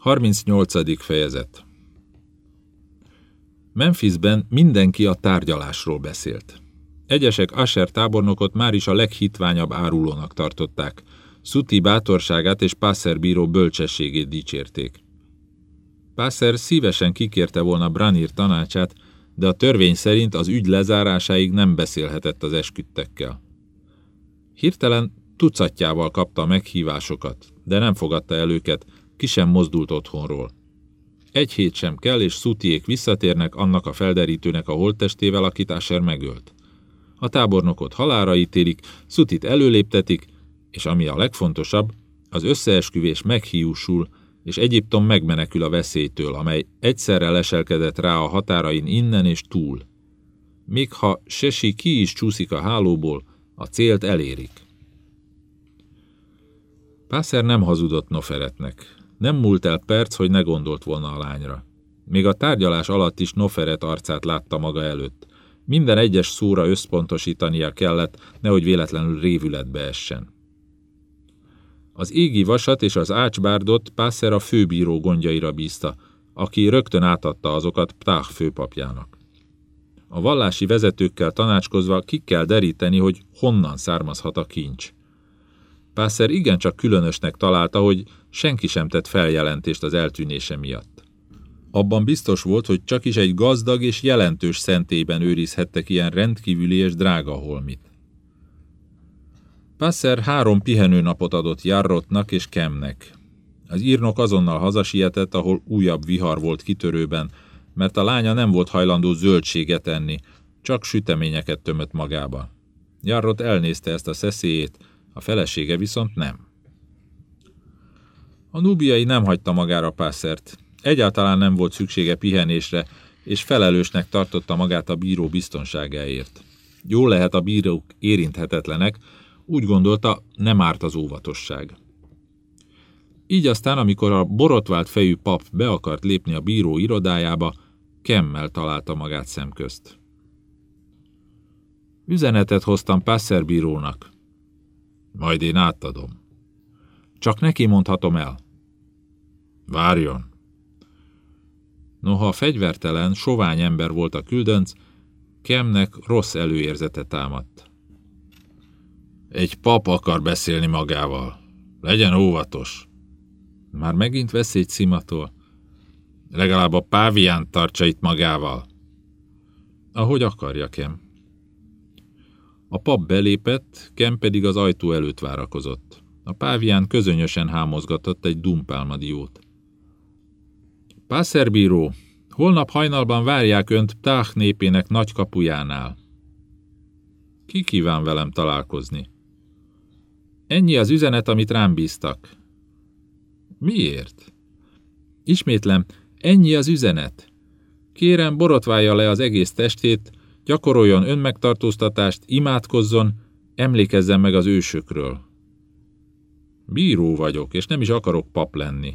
38. fejezet Memphisben mindenki a tárgyalásról beszélt. Egyesek Asher tábornokot már is a leghitványabb árulónak tartották, Szuti bátorságát és Pászer bíró bölcsességét dicsérték. Pászer szívesen kikérte volna Branir tanácsát, de a törvény szerint az ügy lezárásáig nem beszélhetett az esküdtekkel. Hirtelen tucatjával kapta meghívásokat, de nem fogadta el őket, ki sem mozdult otthonról. Egy hét sem kell, és Szutiék visszatérnek annak a felderítőnek a holttestével, akit Asher megölt. A tábornokot halára ítélik, Szutit előléptetik, és ami a legfontosabb, az összeesküvés meghiúsul, és Egyiptom megmenekül a veszélytől, amely egyszerre leselkedett rá a határain innen és túl. Még ha Sesi ki is csúszik a hálóból, a célt elérik. Pászer nem hazudott Noferetnek. Nem múlt el perc, hogy ne gondolt volna a lányra. Még a tárgyalás alatt is Noferet arcát látta maga előtt. Minden egyes szóra összpontosítania kellett, nehogy véletlenül révületbe essen. Az égi vasat és az ácsbárdot Pászer a főbíró gondjaira bízta, aki rögtön átadta azokat Ptah főpapjának. A vallási vezetőkkel tanácskozva ki kell deríteni, hogy honnan származhat a kincs. Pászer igencsak különösnek találta, hogy senki sem tett feljelentést az eltűnése miatt. Abban biztos volt, hogy csak is egy gazdag és jelentős szentében őrizhettek ilyen rendkívüli és drága holmit. Passer három pihenőnapot adott Jarrotnak és Kemnek. Az írnok azonnal hazasietett, ahol újabb vihar volt kitörőben, mert a lánya nem volt hajlandó zöldséget enni, csak süteményeket tömött magába. Jarrot elnézte ezt a szeszélyét, a felesége viszont nem. A nubiai nem hagyta magára Pászert. Egyáltalán nem volt szüksége pihenésre, és felelősnek tartotta magát a bíró biztonságáért. Jól lehet a bírók érinthetetlenek, úgy gondolta, nem árt az óvatosság. Így aztán, amikor a borotvált fejű pap be akart lépni a bíró irodájába, Kemmel találta magát szemközt. Üzenetet hoztam Passer bírónak. Majd én átadom. Csak neki mondhatom el. Várjon. Noha fegyvertelen, sovány ember volt a küldönc, Kemnek rossz előérzete támadt. Egy pap akar beszélni magával. Legyen óvatos. Már megint vesz egy szimatól. Legalább a pávián tartsa itt magával. Ahogy akarja, Kem. A pap belépett, Kem pedig az ajtó előtt várakozott. A pávián közönösen hámozgatott egy dumpálmadiót. Pászerbíró, holnap hajnalban várják önt Ptách népének nagy kapujánál. Ki kíván velem találkozni? Ennyi az üzenet, amit rám bíztak. Miért? Ismétlem, ennyi az üzenet. Kérem, borotválja le az egész testét, gyakoroljon önmegtartóztatást, imádkozzon, emlékezzen meg az ősökről. Bíró vagyok, és nem is akarok pap lenni.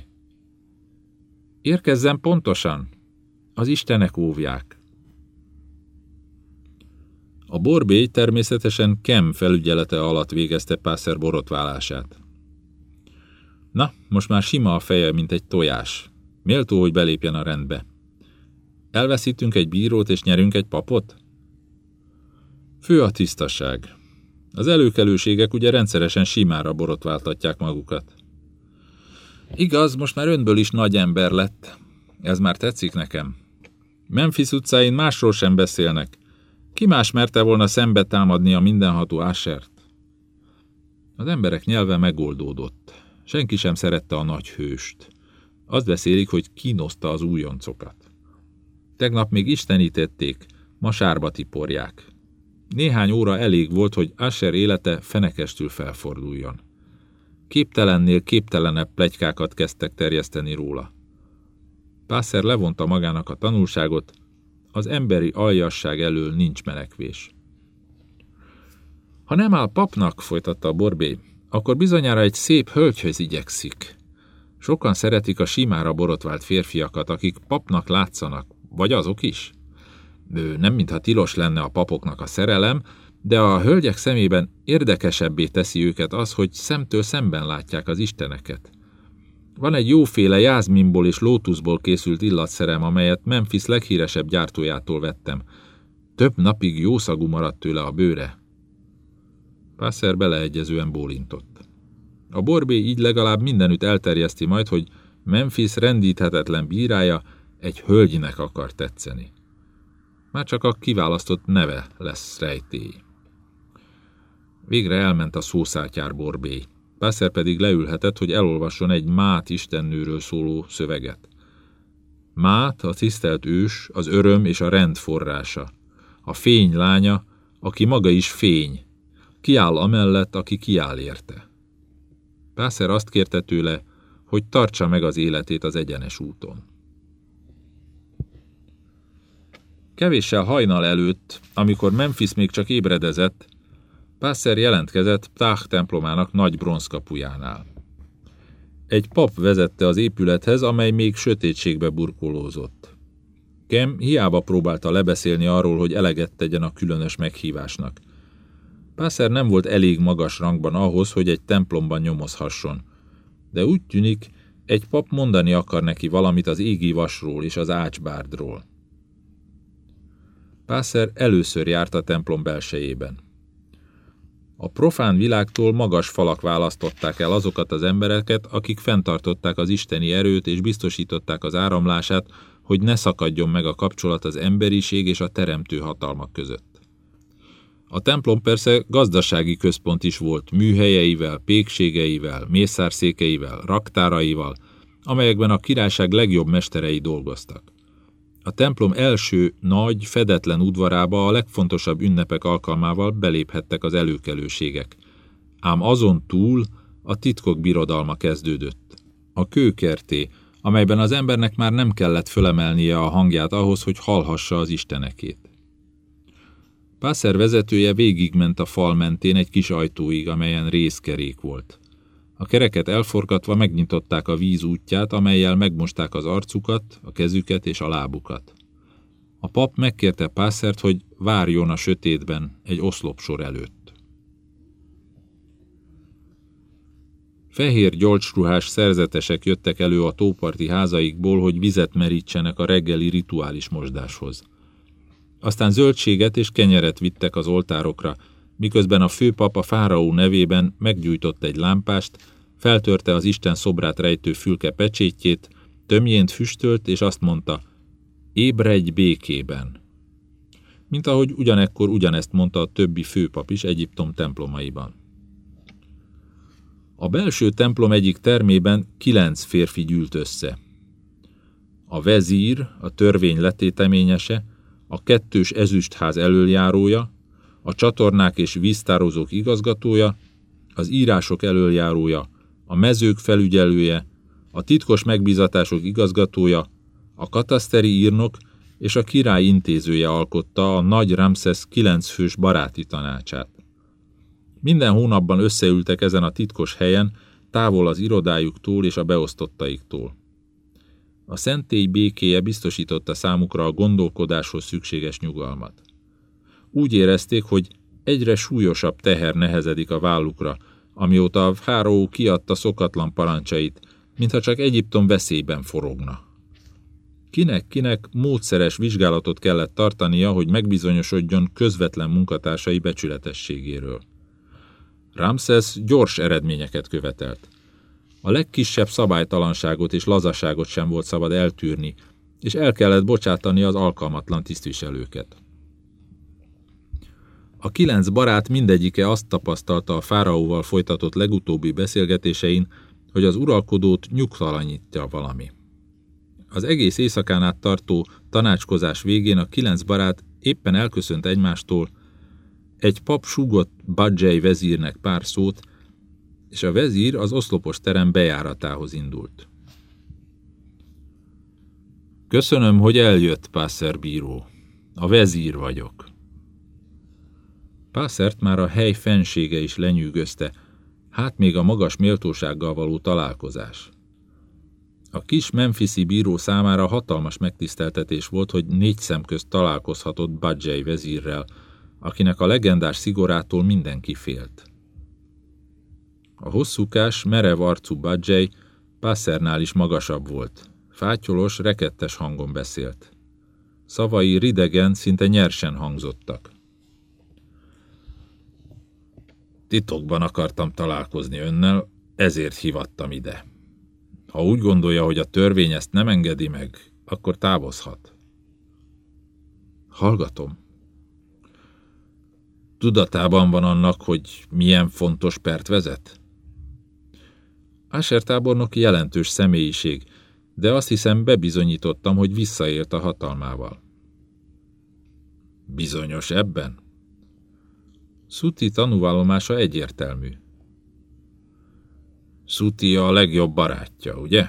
Érkezzen pontosan. Az istenek óvják. A borbély természetesen Kem felügyelete alatt végezte Pászer borotválását. Na, most már sima a feje, mint egy tojás. Méltó, hogy belépjen a rendbe. Elveszítünk egy bírót és nyerünk egy papot? Fő a tisztaság. Az előkelőségek ugye rendszeresen simára borotváltatják magukat. Igaz, most már önből is nagy ember lett. Ez már tetszik nekem. Memphis utcáin másról sem beszélnek. Ki más merte volna szembe támadni a mindenható Ásert? Az emberek nyelve megoldódott. Senki sem szerette a nagy hőst. Azt beszélik, hogy kínoszta az újoncokat. Tegnap még istenítették, ma sárba tiporják. Néhány óra elég volt, hogy Asher élete fenekestül felforduljon. Képtelennél képtelenebb plegykákat kezdtek terjeszteni róla. Pászer levonta magának a tanulságot, az emberi aljasság elől nincs menekvés. Ha nem áll papnak, folytatta a borbé, akkor bizonyára egy szép hölgyhöz igyekszik. Sokan szeretik a simára borotvált férfiakat, akik papnak látszanak, vagy azok is. Nem mintha tilos lenne a papoknak a szerelem, de a hölgyek szemében érdekesebbé teszi őket az, hogy szemtől szemben látják az isteneket. Van egy jóféle jázminból és lótuszból készült illatszerem, amelyet Memphis leghíresebb gyártójától vettem. Több napig jószagú maradt tőle a bőre. Pászer beleegyezően bólintott. A borbé így legalább mindenütt elterjeszti majd, hogy Memphis rendíthetetlen bírája egy hölgynek akar tetszeni. Már csak a kiválasztott neve lesz rejtély. Végre elment a szószátyár borbély. Pászer pedig leülhetett, hogy elolvasson egy Mát istennőről szóló szöveget. Mát, a tisztelt ős, az öröm és a rend forrása. A fény lánya, aki maga is fény. Kiáll amellett, aki kiáll érte. Pászer azt kérte tőle, hogy tartsa meg az életét az egyenes úton. Kevéssel hajnal előtt, amikor Memphis még csak ébredezett, Pászer jelentkezett Ptah templomának nagy bronzkapujánál. Egy pap vezette az épülethez, amely még sötétségbe burkolózott. Kem hiába próbálta lebeszélni arról, hogy eleget tegyen a különös meghívásnak. Pászer nem volt elég magas rangban ahhoz, hogy egy templomban nyomozhasson, de úgy tűnik, egy pap mondani akar neki valamit az égi vasról és az ácsbárdról. Pászer először járt a templom belsejében. A profán világtól magas falak választották el azokat az embereket, akik fenntartották az isteni erőt és biztosították az áramlását, hogy ne szakadjon meg a kapcsolat az emberiség és a teremtő hatalmak között. A templom persze gazdasági központ is volt, műhelyeivel, pékségeivel, mészárszékeivel, raktáraival, amelyekben a királyság legjobb mesterei dolgoztak. A templom első, nagy, fedetlen udvarába a legfontosabb ünnepek alkalmával beléphettek az előkelőségek. Ám azon túl a titkok birodalma kezdődött. A kőkerté, amelyben az embernek már nem kellett fölemelnie a hangját ahhoz, hogy hallhassa az istenekét. Pászer vezetője végigment a fal mentén egy kis ajtóig, amelyen részkerék volt. A kereket elforgatva megnyitották a víz útját, amelyel megmosták az arcukat, a kezüket és a lábukat. A pap megkérte Pászert, hogy várjon a sötétben egy oszlopsor előtt. Fehér gyolcsruhás szerzetesek jöttek elő a tóparti házaikból, hogy vizet merítsenek a reggeli rituális mosdáshoz. Aztán zöldséget és kenyeret vittek az oltárokra, miközben a főpap a fáraó nevében meggyújtott egy lámpást, feltörte az Isten szobrát rejtő fülke pecsétjét, tömjént füstölt, és azt mondta, ébredj békében. Mint ahogy ugyanekkor ugyanezt mondta a többi főpap is Egyiptom templomaiban. A belső templom egyik termében kilenc férfi gyűlt össze. A vezír, a törvény letéteményese, a kettős ezüstház elöljárója, a csatornák és víztározók igazgatója, az írások elöljárója, a mezők felügyelője, a titkos megbízatások igazgatója, a kataszteri írnok és a király intézője alkotta a nagy Ramses fős baráti tanácsát. Minden hónapban összeültek ezen a titkos helyen, távol az irodájuktól és a beosztottaiktól. A szentély békéje biztosította számukra a gondolkodáshoz szükséges nyugalmat. Úgy érezték, hogy egyre súlyosabb teher nehezedik a vállukra, amióta a fáraó kiadta szokatlan parancsait, mintha csak Egyiptom veszélyben forogna. Kinek-kinek módszeres vizsgálatot kellett tartania, hogy megbizonyosodjon közvetlen munkatársai becsületességéről. Ramses gyors eredményeket követelt. A legkisebb szabálytalanságot és lazaságot sem volt szabad eltűrni, és el kellett bocsátani az alkalmatlan tisztviselőket. A kilenc barát mindegyike azt tapasztalta a fáraóval folytatott legutóbbi beszélgetésein, hogy az uralkodót nyugtalanítja valami. Az egész éjszakán át tartó tanácskozás végén a kilenc barát éppen elköszönt egymástól, egy pap súgott Badzsely vezírnek pár szót, és a vezír az oszlopos terem bejáratához indult. Köszönöm, hogy eljött, Pászer bíró. A vezír vagyok. Pászert már a hely fensége is lenyűgözte, hát még a magas méltósággal való találkozás. A kis Memphisi bíró számára hatalmas megtiszteltetés volt, hogy négy szem közt találkozhatott Badzsely vezírrel, akinek a legendás szigorától mindenki félt. A hosszúkás, merev arcú Badzsely Pászernál is magasabb volt. Fátyolos, rekettes hangon beszélt. Szavai ridegen, szinte nyersen hangzottak. Titokban akartam találkozni önnel, ezért hivattam ide. Ha úgy gondolja, hogy a törvény ezt nem engedi meg, akkor távozhat. Hallgatom. Tudatában van annak, hogy milyen fontos pert vezet? Asher tábornok jelentős személyiség, de azt hiszem bebizonyítottam, hogy visszaért a hatalmával. Bizonyos ebben? Szuti tanúvallomása egyértelmű. Szuti a legjobb barátja, ugye?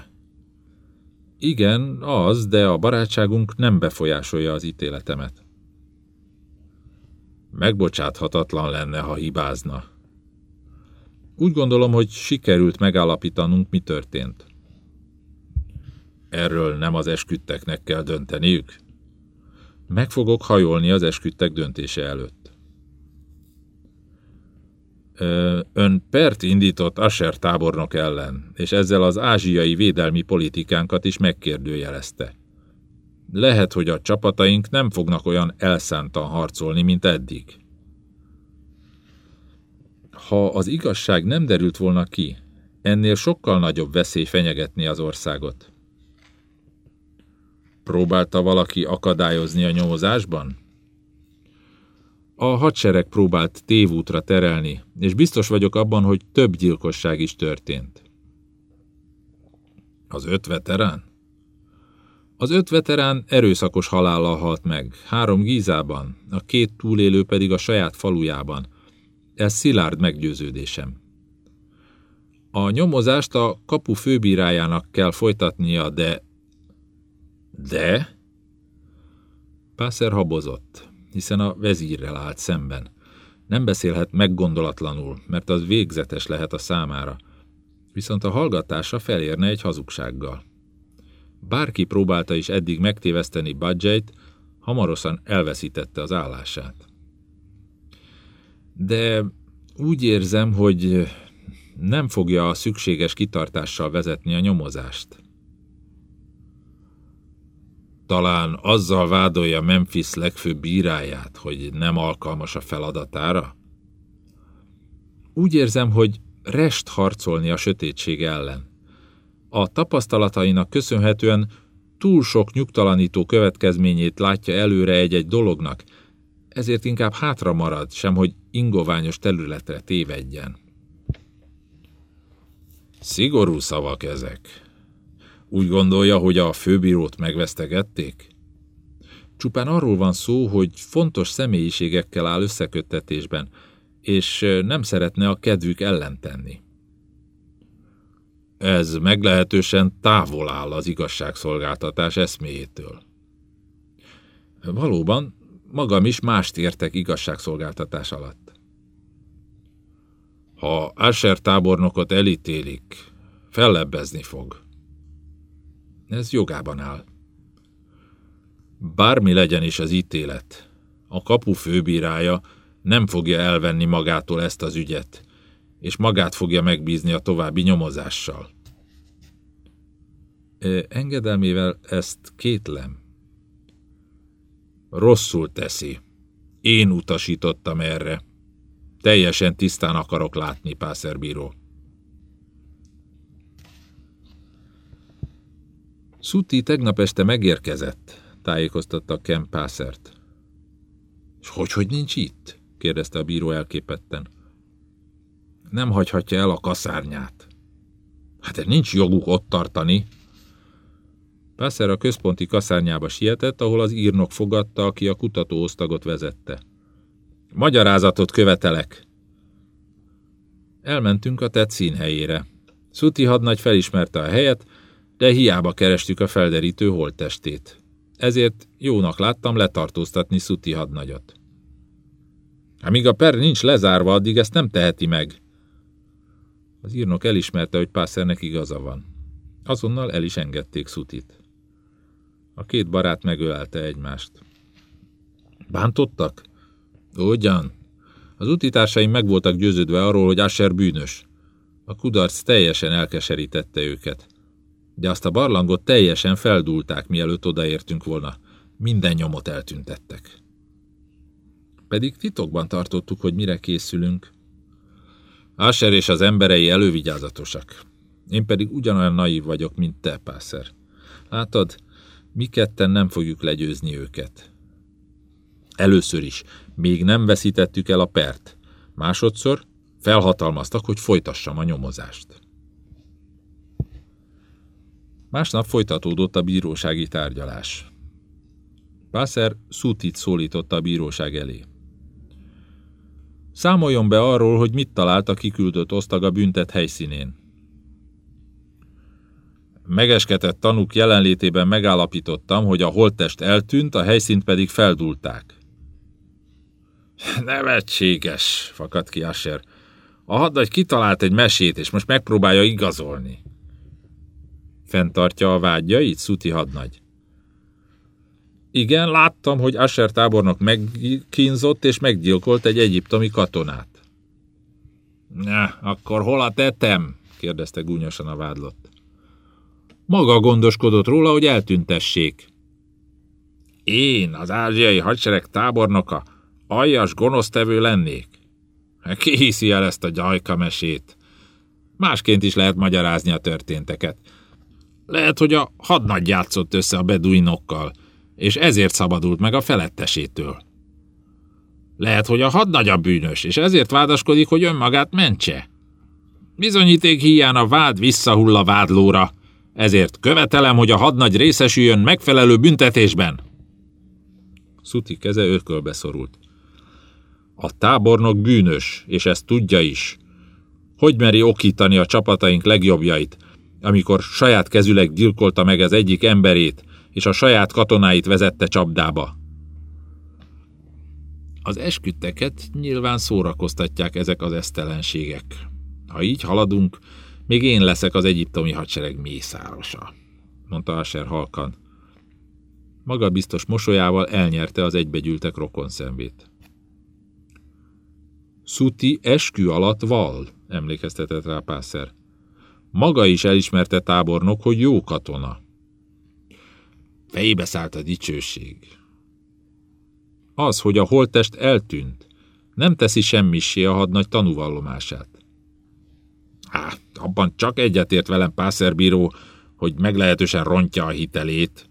Igen, az, de a barátságunk nem befolyásolja az ítéletemet. Megbocsáthatatlan lenne, ha hibázna. Úgy gondolom, hogy sikerült megállapítanunk, mi történt. Erről nem az esküdteknek kell dönteniük? Meg fogok hajolni az esküdtek döntése előtt. Ön pert indított Asher tábornok ellen, és ezzel az ázsiai védelmi politikánkat is megkérdőjelezte. Lehet, hogy a csapataink nem fognak olyan elszántan harcolni, mint eddig. Ha az igazság nem derült volna ki, ennél sokkal nagyobb veszély fenyegetni az országot. Próbálta valaki akadályozni a nyomozásban? A hadsereg próbált tévútra terelni, és biztos vagyok abban, hogy több gyilkosság is történt. Az öt veterán? Az öt veterán erőszakos halállal halt meg, három Gízában, a két túlélő pedig a saját falujában. Ez szilárd meggyőződésem. A nyomozást a kapu főbírájának kell folytatnia, de... De? Pászer habozott, hiszen a vezírrel állt szemben. Nem beszélhet meggondolatlanul, mert az végzetes lehet a számára. Viszont a hallgatása felérne egy hazugsággal. Bárki próbálta is eddig megtéveszteni Budget, hamarosan elveszítette az állását. De úgy érzem, hogy nem fogja a szükséges kitartással vezetni a nyomozást. Talán azzal vádolja Memphis legfőbb bíráját, hogy nem alkalmas a feladatára? Úgy érzem, hogy rest harcolni a sötétség ellen. A tapasztalatainak köszönhetően túl sok nyugtalanító következményét látja előre egy-egy dolognak, ezért inkább hátra marad, sem hogy ingoványos területre tévedjen. Szigorú szavak ezek. Úgy gondolja, hogy a főbírót megvesztegették? Csupán arról van szó, hogy fontos személyiségekkel áll összeköttetésben, és nem szeretne a kedvük ellentenni. Ez meglehetősen távol áll az igazságszolgáltatás eszméjétől. Valóban, magam is mást értek igazságszolgáltatás alatt. Ha Asher tábornokot elítélik, fellebbezni fog. Ez jogában áll. Bármi legyen is az ítélet, a kapu főbírája nem fogja elvenni magától ezt az ügyet, és magát fogja megbízni a további nyomozással. Engedelmével ezt kétlem. Rosszul teszi. Én utasítottam erre. Teljesen tisztán akarok látni, pászerbíró. Szuti tegnap este megérkezett, tájékoztatta Ken Pászert. És hogy, hogy nincs itt? kérdezte a bíró elképetten. Nem hagyhatja el a kaszárnyát. Hát nincs joguk ott tartani. Pászer a központi kaszárnyába sietett, ahol az írnok fogadta, aki a kutatóosztagot vezette. Magyarázatot követelek. Elmentünk a tett színhelyére. Szuti hadnagy felismerte a helyet, de hiába kerestük a felderítő holttestét. Ezért jónak láttam letartóztatni Szuti hadnagyot. Amíg a per nincs lezárva, addig ezt nem teheti meg. Az írnok elismerte, hogy Pászernek igaza van. Azonnal el is engedték Szutit. A két barát megölelte egymást. Bántottak? Ugyan. Az utitársaim meg voltak győződve arról, hogy Asher bűnös. A kudarc teljesen elkeserítette őket. De azt a barlangot teljesen feldúlták, mielőtt odaértünk volna. Minden nyomot eltüntettek. Pedig titokban tartottuk, hogy mire készülünk. Asher és az emberei elővigyázatosak. Én pedig ugyanolyan naív vagyok, mint te, Pászer. Látod, mi ketten nem fogjuk legyőzni őket. Először is, még nem veszítettük el a pert. Másodszor felhatalmaztak, hogy folytassam a nyomozást. Másnap folytatódott a bírósági tárgyalás. Pászer Szutit szólította a bíróság elé. Számoljon be arról, hogy mit talált a kiküldött osztag a büntet helyszínén. Megeskedett tanúk jelenlétében megállapítottam, hogy a holttest eltűnt, a helyszínt pedig feldulták. Nevetséges, fakadt ki Asher. A hadnagy kitalált egy mesét, és most megpróbálja igazolni. Fentartja a vágyait, Szuti hadnagy? Igen, láttam, hogy Asher tábornok megkínzott és meggyilkolt egy egyiptomi katonát. Na, akkor hol a tetem? kérdezte gúnyosan a vádlott. Maga gondoskodott róla, hogy eltüntessék. Én, az ázsiai hadsereg tábornoka, aljas gonosztevő lennék? Ki hiszi el ezt a gyajka mesét? Másként is lehet magyarázni a történteket. Lehet, hogy a hadnagy játszott össze a beduinokkal, és ezért szabadult meg a felettesétől. Lehet, hogy a hadnagy a bűnös, és ezért vádaskodik, hogy önmagát mentse. Bizonyíték hiány a vád visszahull a vádlóra, ezért követelem, hogy a hadnagy részesüljön megfelelő büntetésben. Szuti keze ökölbe szorult. A tábornok bűnös, és ezt tudja is. Hogy meri okítani a csapataink legjobbjait, amikor saját kezüleg gyilkolta meg az egyik emberét, és a saját katonáit vezette csapdába. Az esküdteket nyilván szórakoztatják ezek az esztelenségek. Ha így haladunk, még én leszek az egyiptomi hadsereg mészárosa, mondta Asher halkan. Maga biztos mosolyával elnyerte az egybegyűltek rokon szemét. Szuti eskü alatt val, emlékeztetett rá Pászer. Maga is elismerte tábornok, hogy jó katona. Fejébe szállt a dicsőség. Az, hogy a holttest eltűnt, nem teszi semmisé a hadnagy tanúvallomását. Hát, abban csak egyetért velem Pászerbíró, hogy meglehetősen rontja a hitelét.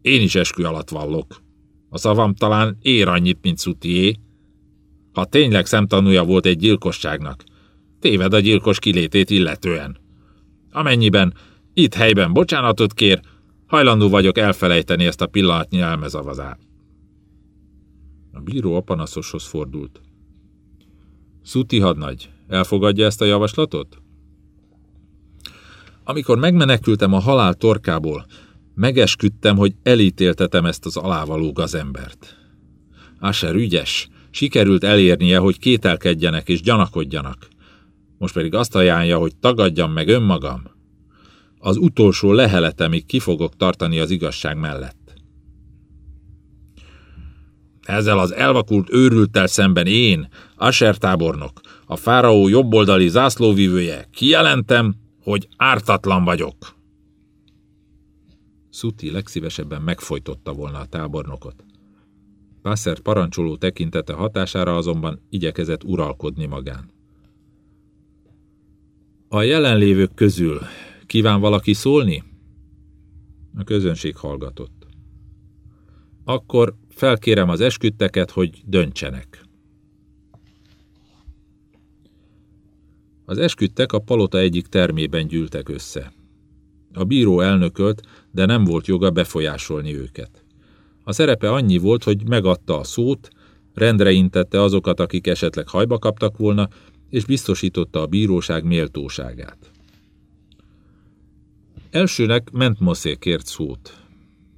Én is eskü alatt vallok. A szavam talán ér annyit, mint Szutié. Ha tényleg szemtanúja volt egy gyilkosságnak, téved a gyilkos kilétét illetően. Amennyiben itt helyben bocsánatot kér, hajlandó vagyok elfelejteni ezt a pillanatnyi elmezavazát. A bíró a panaszoshoz fordult. Szuti hadnagy, elfogadja ezt a javaslatot? Amikor megmenekültem a halál torkából, megesküdtem, hogy elítéltetem ezt az alávaló gazembert. Asher ügyes, sikerült elérnie, hogy kételkedjenek és gyanakodjanak. Most pedig azt ajánlja, hogy tagadjam meg önmagam. Az utolsó leheletemig ki fogok tartani az igazság mellett. Ezzel az elvakult őrülttel szemben én, Asher tábornok, a fáraó jobboldali zászlóvívője, kijelentem, hogy ártatlan vagyok. Szuti legszívesebben megfojtotta volna a tábornokot. Pászer parancsoló tekintete hatására azonban igyekezett uralkodni magán. A jelenlévők közül kíván valaki szólni? A közönség hallgatott. Akkor felkérem az esküdteket, hogy döntsenek. Az esküdtek a palota egyik termében gyűltek össze. A bíró elnökölt, de nem volt joga befolyásolni őket. A szerepe annyi volt, hogy megadta a szót, rendre intette azokat, akik esetleg hajba kaptak volna, és biztosította a bíróság méltóságát. Elsőnek Mentmoszé kért szót.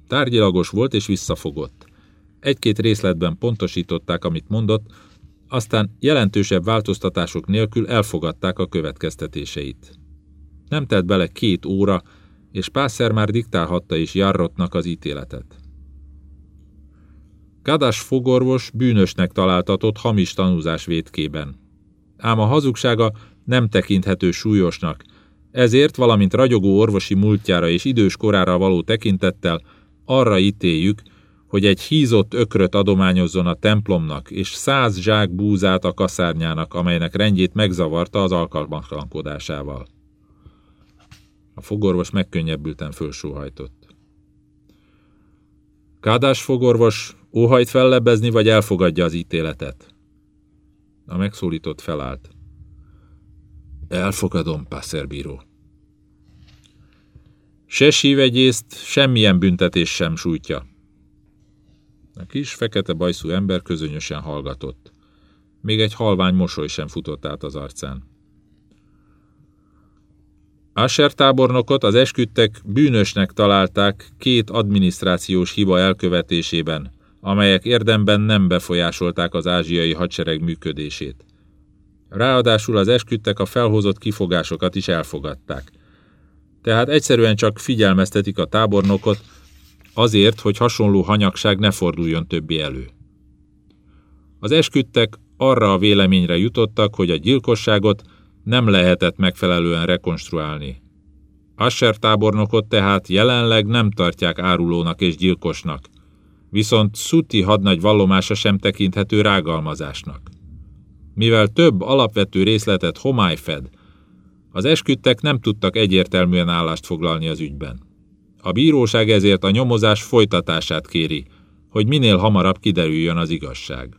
Tárgyilagos volt és visszafogott. Egy-két részletben pontosították, amit mondott, aztán jelentősebb változtatások nélkül elfogadták a következtetéseit. Nem telt bele két óra, és Pászer már diktálhatta is Jarrotnak az ítéletet. Kadas fogorvos bűnösnek találtatott hamis tanúzás vétkében. Ám a hazugsága nem tekinthető súlyosnak, Ezért, valamint ragyogó orvosi múltjára és idős korára való tekintettel arra ítéljük, hogy egy hízott ökröt adományozzon a templomnak, és száz zsák búzát a kaszárnyának, amelynek rendjét megzavarta az alkalmatlankodásával. A fogorvos megkönnyebbülten fölsóhajtott. Kádás fogorvos, óhajt fellebbezni, vagy elfogadja az ítéletet? A megszólított felállt. Elfogadom, pászerbíró. Se sívegyészt, semmilyen büntetés sem sújtja. A kis, fekete bajszú ember közönösen hallgatott. Még egy halvány mosoly sem futott át az arcán. Asher tábornokot az esküdtek bűnösnek találták két adminisztrációs hiba elkövetésében, amelyek érdemben nem befolyásolták az ázsiai hadsereg működését. Ráadásul az esküdtek a felhozott kifogásokat is elfogadták. Tehát egyszerűen csak figyelmeztetik a tábornokot, azért, hogy hasonló hanyagság ne forduljon többi elő. Az esküdtek arra a véleményre jutottak, hogy a gyilkosságot nem lehetett megfelelően rekonstruálni. Asher tábornokot tehát jelenleg nem tartják árulónak és gyilkosnak, viszont Szuti hadnagy vallomása sem tekinthető rágalmazásnak. Mivel több alapvető részletet homály fed, az esküdtek nem tudtak egyértelműen állást foglalni az ügyben. A bíróság ezért a nyomozás folytatását kéri, hogy minél hamarabb kiderüljön az igazság.